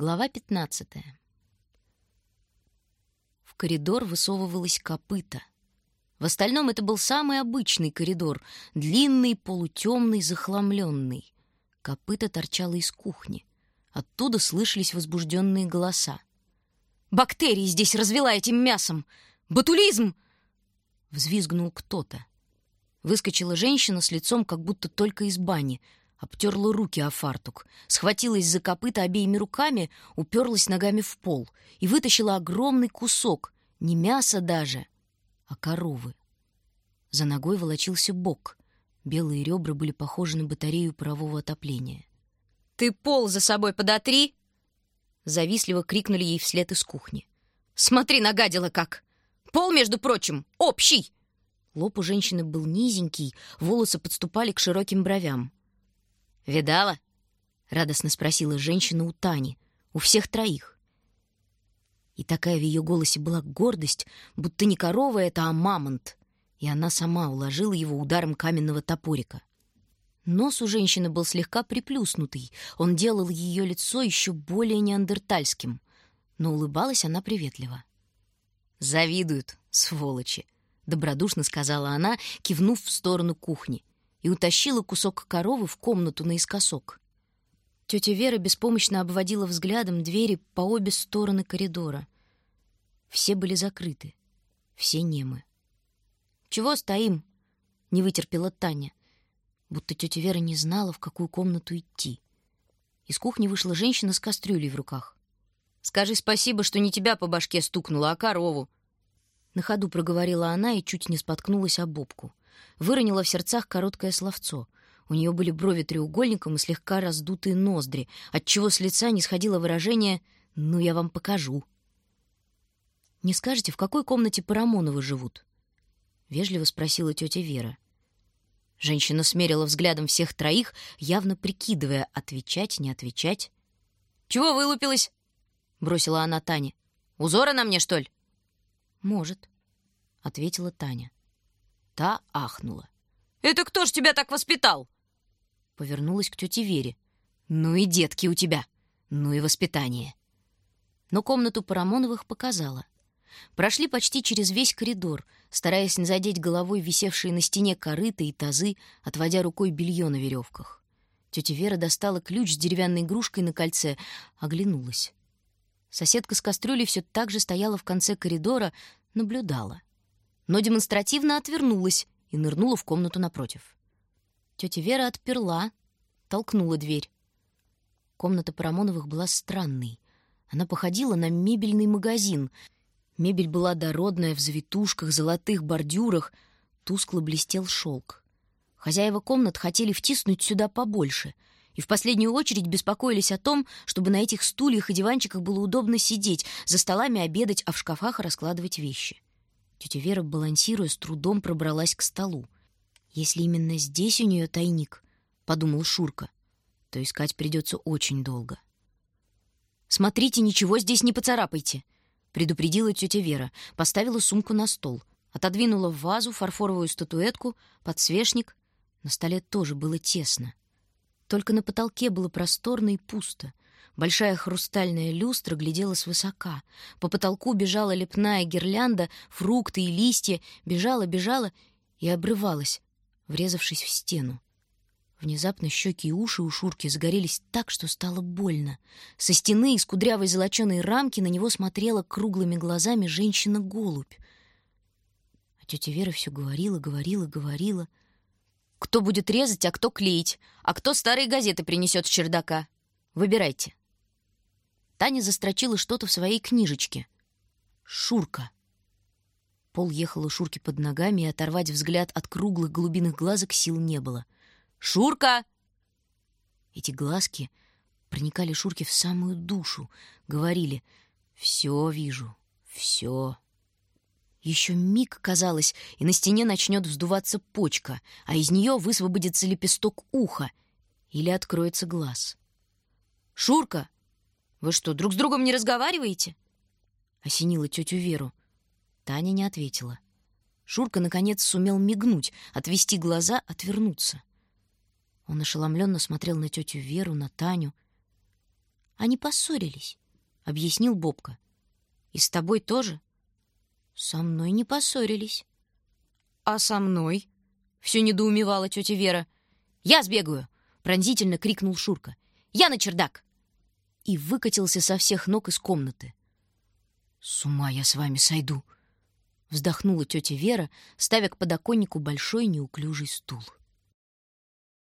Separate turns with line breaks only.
Глава 15. В коридор высовывалось копыта. В остальном это был самый обычный коридор, длинный, полутемный, захламленный. Копыта торчало из кухни. Оттуда слышались возбужденные голоса. «Бактерии здесь развела этим мясом! Батулизм!» Взвизгнул кто-то. Выскочила женщина с лицом, как будто только из бани — обтерла руки о фартук, схватилась за копыта обеими руками, уперлась ногами в пол и вытащила огромный кусок, не мяса даже, а коровы. За ногой волочился бок. Белые ребра были похожи на батарею парового отопления. «Ты пол за собой подотри!» Завистливо крикнули ей вслед из кухни. «Смотри, нагадила как! Пол, между прочим, общий!» Лоб у женщины был низенький, волосы подступали к широким бровям. «Видала?» — радостно спросила женщина у Тани, у всех троих. И такая в ее голосе была гордость, будто не корова это, а мамонт, и она сама уложила его ударом каменного топорика. Нос у женщины был слегка приплюснутый, он делал ее лицо еще более неандертальским, но улыбалась она приветливо. «Завидуют, сволочи!» — добродушно сказала она, кивнув в сторону кухни и утащила кусок коровы в комнату наискосок. Тетя Вера беспомощно обводила взглядом двери по обе стороны коридора. Все были закрыты, все немы. «Чего стоим?» — не вытерпела Таня, будто тетя Вера не знала, в какую комнату идти. Из кухни вышла женщина с кастрюлей в руках. «Скажи спасибо, что не тебя по башке стукнула, а корову!» На ходу проговорила она и чуть не споткнулась об бобку выронила в сердцах короткое словцо. У нее были брови треугольником и слегка раздутые ноздри, отчего с лица не сходило выражение «ну, я вам покажу». «Не скажете, в какой комнате Парамоновы живут?» — вежливо спросила тетя Вера. Женщина смерила взглядом всех троих, явно прикидывая, отвечать, не отвечать. «Чего вылупилась?» — бросила она Тане. «Узоры на мне, что ли?» «Может», — ответила Таня. Та ахнула. «Это кто ж тебя так воспитал?» Повернулась к тете Вере. «Ну и детки у тебя, ну и воспитание». Но комнату Парамоновых показала. Прошли почти через весь коридор, стараясь не задеть головой висевшие на стене корыта и тазы, отводя рукой белье на веревках. Тетя Вера достала ключ с деревянной игрушкой на кольце, оглянулась. Соседка с кастрюлей все так же стояла в конце коридора, наблюдала но демонстративно отвернулась и нырнула в комнату напротив. Тетя Вера отперла, толкнула дверь. Комната Парамоновых была странной. Она походила на мебельный магазин. Мебель была дородная, в завитушках, золотых бордюрах. Тускло блестел шелк. Хозяева комнат хотели втиснуть сюда побольше — и в последнюю очередь беспокоились о том, чтобы на этих стульях и диванчиках было удобно сидеть, за столами обедать, а в шкафах раскладывать вещи. Тетя Вера, балансируя, с трудом пробралась к столу. «Если именно здесь у нее тайник», — подумал Шурка, — «то искать придется очень долго». «Смотрите, ничего здесь не поцарапайте», — предупредила тетя Вера, поставила сумку на стол, отодвинула в вазу фарфоровую статуэтку, подсвечник. На столе тоже было тесно. Только на потолке было просторно и пусто — Большая хрустальная люстра глядела свысока. По потолку бежала лепная гирлянда, фрукты и листья. Бежала, бежала и обрывалась, врезавшись в стену. Внезапно щеки и уши у Шурки загорелись так, что стало больно. Со стены из кудрявой золоченой рамки на него смотрела круглыми глазами женщина-голубь. А тетя Вера все говорила, говорила, говорила. «Кто будет резать, а кто клеить? А кто старые газеты принесет с чердака? Выбирайте». Таня застрочила что-то в своей книжечке. «Шурка». Пол ехал у Шурки под ногами, и оторвать взгляд от круглых голубиных глазок сил не было. «Шурка!» Эти глазки проникали Шурке в самую душу, говорили «Все вижу, все». Еще миг, казалось, и на стене начнет вздуваться почка, а из нее высвободится лепесток уха или откроется глаз. «Шурка!» Вы что, друг с другом не разговариваете?» Осенила тетю Веру. Таня не ответила. Шурка, наконец, сумел мигнуть, отвести глаза, отвернуться. Он ошеломленно смотрел на тетю Веру, на Таню. Они поссорились, объяснил Бобка. И с тобой тоже? Со мной не поссорились. А со мной? Все недоумевала тетя Вера. Я сбегаю, пронзительно крикнул Шурка. Я на чердак. И выкатился со всех ног из комнаты. С ума я с вами сойду, вздохнула тетя Вера, ставя к подоконнику большой неуклюжий стул.